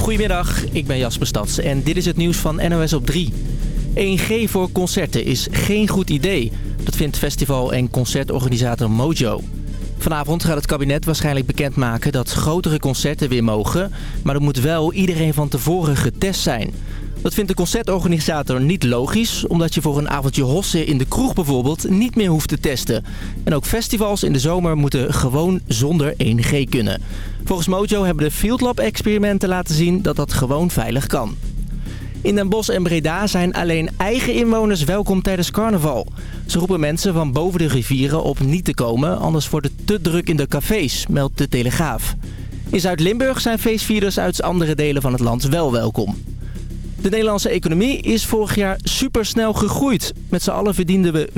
Goedemiddag, ik ben Jasper Stads en dit is het nieuws van NOS op 3. 1G voor concerten is geen goed idee. Dat vindt festival- en concertorganisator Mojo. Vanavond gaat het kabinet waarschijnlijk bekendmaken dat grotere concerten weer mogen. Maar er moet wel iedereen van tevoren getest zijn. Dat vindt de concertorganisator niet logisch, omdat je voor een avondje hossen in de kroeg bijvoorbeeld niet meer hoeft te testen. En ook festivals in de zomer moeten gewoon zonder 1G kunnen. Volgens Mojo hebben de Field Lab experimenten laten zien dat dat gewoon veilig kan. In Den Bosch en Breda zijn alleen eigen inwoners welkom tijdens carnaval. Ze roepen mensen van boven de rivieren op niet te komen, anders wordt het te druk in de cafés, meldt de Telegraaf. In Zuid-Limburg zijn feestvierders uit andere delen van het land wel welkom. De Nederlandse economie is vorig jaar supersnel gegroeid. Met z'n allen verdienden we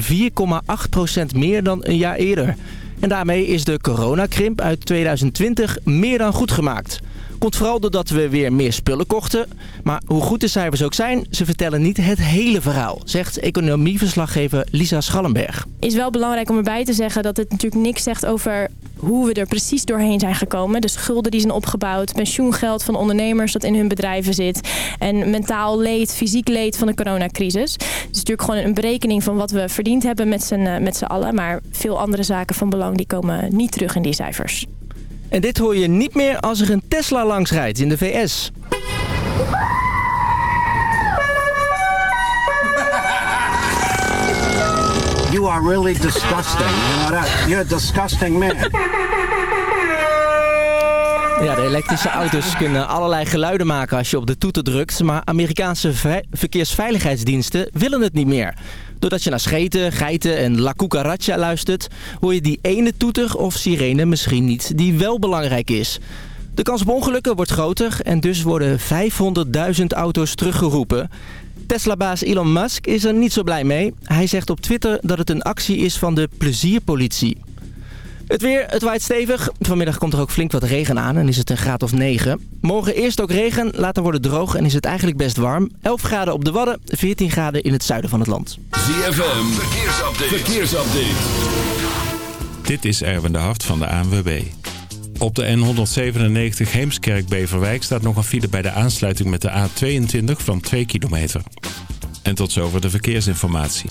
4,8% meer dan een jaar eerder. En daarmee is de coronakrimp uit 2020 meer dan goed gemaakt. Komt vooral doordat we weer meer spullen kochten. Maar hoe goed de cijfers ook zijn, ze vertellen niet het hele verhaal, zegt economieverslaggever Lisa Schallenberg. is wel belangrijk om erbij te zeggen dat het natuurlijk niks zegt over hoe we er precies doorheen zijn gekomen. De schulden die zijn opgebouwd, pensioengeld van ondernemers dat in hun bedrijven zit. En mentaal leed, fysiek leed van de coronacrisis. Het is natuurlijk gewoon een berekening van wat we verdiend hebben met z'n eh, allen. Maar veel andere zaken van belang die komen niet terug in die cijfers. En dit hoor je niet meer als er een Tesla langs rijdt in de VS. You are really disgusting. You know that? You're a disgusting man. Ja, de elektrische auto's kunnen allerlei geluiden maken als je op de toeter drukt. Maar Amerikaanse ve- verkeersveiligheidsdiensten willen het niet meer. Doordat je naar scheten, geiten en la cucaracha luistert... hoor je die ene toeter of sirene misschien niet die wel belangrijk is. De kans op ongelukken wordt groter en dus worden 500.000 auto's teruggeroepen. Tesla-baas Elon Musk is er niet zo blij mee. Hij zegt op Twitter dat het een actie is van de plezierpolitie. Het weer, het waait stevig. Vanmiddag komt er ook flink wat regen aan en is het een graad of 9. Morgen eerst ook regen, later wordt het droog en is het eigenlijk best warm. 11 graden op de Wadden, 14 graden in het zuiden van het land. ZFM, verkeersupdate. verkeersupdate. Dit is Erwin de Hart van de ANWB. Op de N197 Heemskerk-Beverwijk staat nog een file bij de aansluiting met de A22 van 2 kilometer. En tot zover de verkeersinformatie.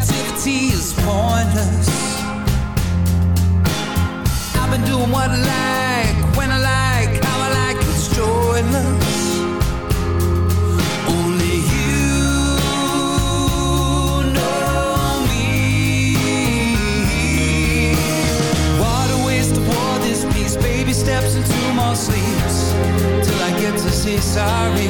Captivity is pointless. I've been doing what I like, when I like, how I like, it's joyless. Only you know me. What a waste of war this piece. Baby steps into more sleeps till I get to say sorry.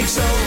ik zo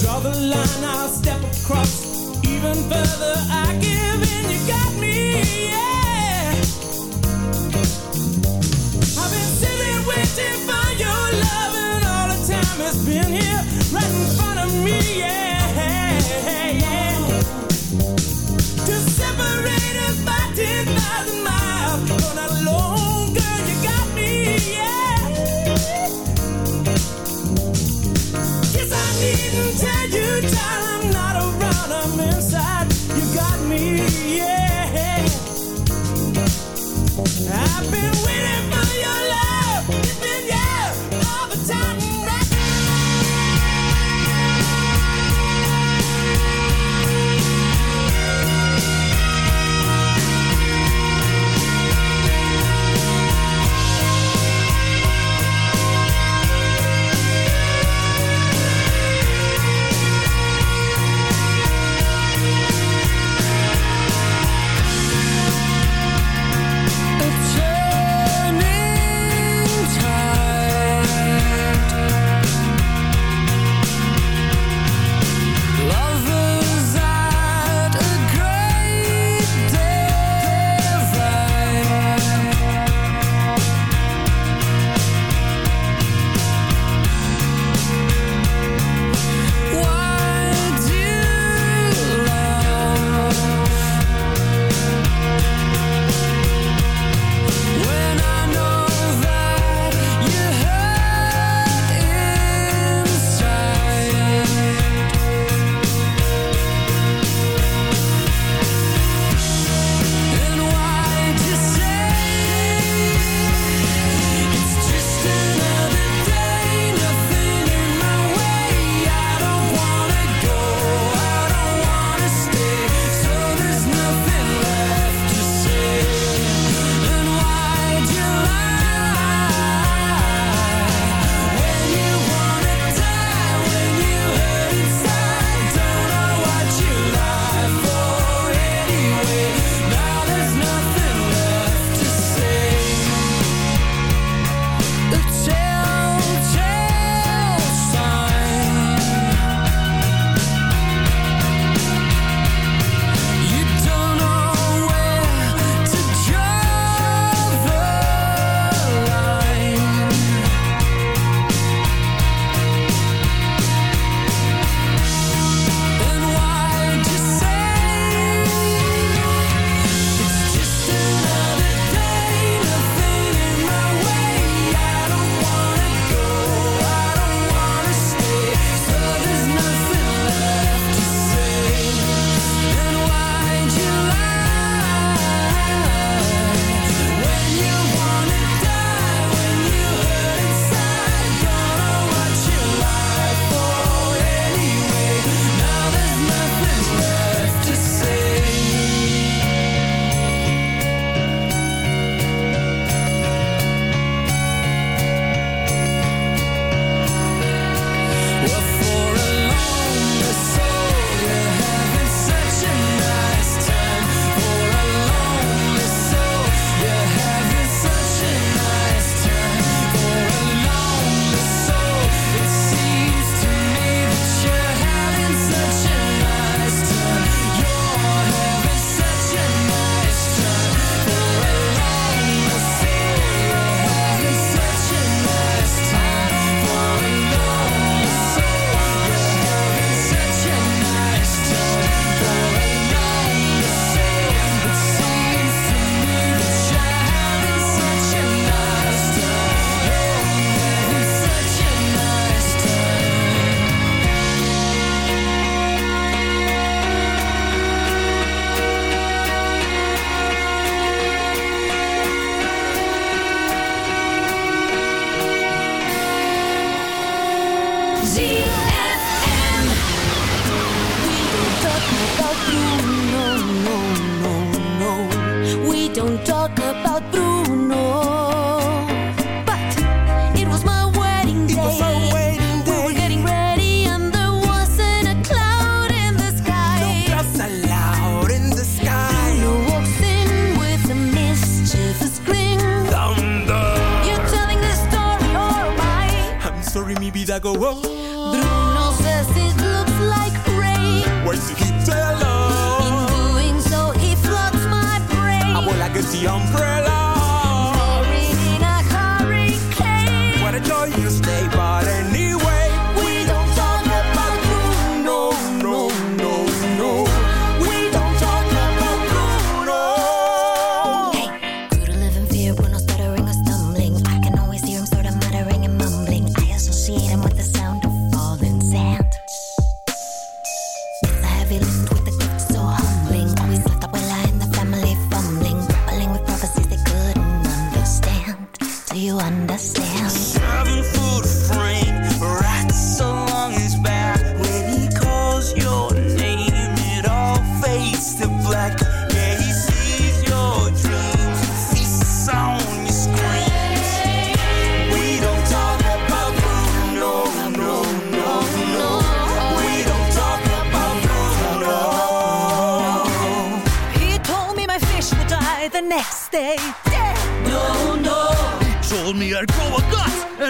Draw the line, I'll step across even further. I can.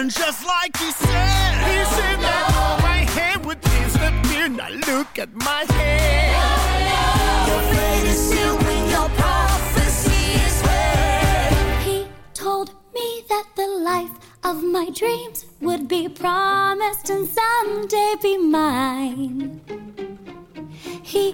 And just like he said, he said that my hair would disappear. Now look at my hair. Your fate is sealed with your prophecy is read. He told me that the life of my dreams would be promised and someday be mine. He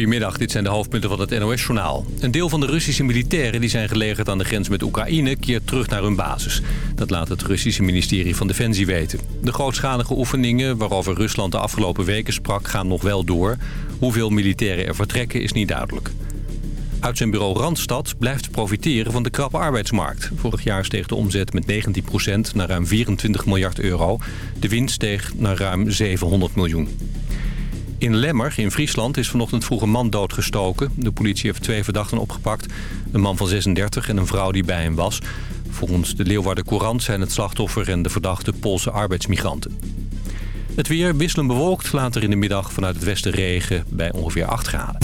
Goedemiddag, dit zijn de hoofdpunten van het NOS-journaal. Een deel van de Russische militairen die zijn gelegerd aan de grens met Oekraïne... keert terug naar hun basis. Dat laat het Russische ministerie van Defensie weten. De grootschalige oefeningen waarover Rusland de afgelopen weken sprak... gaan nog wel door. Hoeveel militairen er vertrekken is niet duidelijk. Uit zijn bureau Randstad blijft profiteren van de krappe arbeidsmarkt. Vorig jaar steeg de omzet met 19% naar ruim 24 miljard euro. De winst steeg naar ruim 700 miljoen. In Lemmer in Friesland is vanochtend vroeg een man doodgestoken. De politie heeft twee verdachten opgepakt. Een man van 36 en een vrouw die bij hem was. Volgens de Leeuwarden Courant zijn het slachtoffer en de verdachte Poolse arbeidsmigranten. Het weer wisselend bewolkt, later in de middag vanuit het westen regen bij ongeveer 8 graden.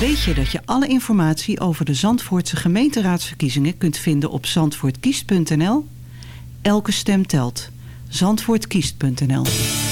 Weet je dat je alle informatie over de Zandvoortse gemeenteraadsverkiezingen kunt vinden op zandvoortkiest.nl? Elke stem telt. Zandvoortkiest.nl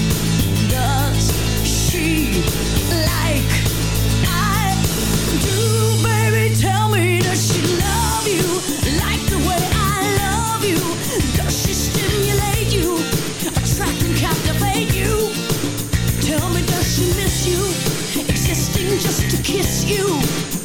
just to kiss you.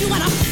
you wanna.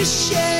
To share.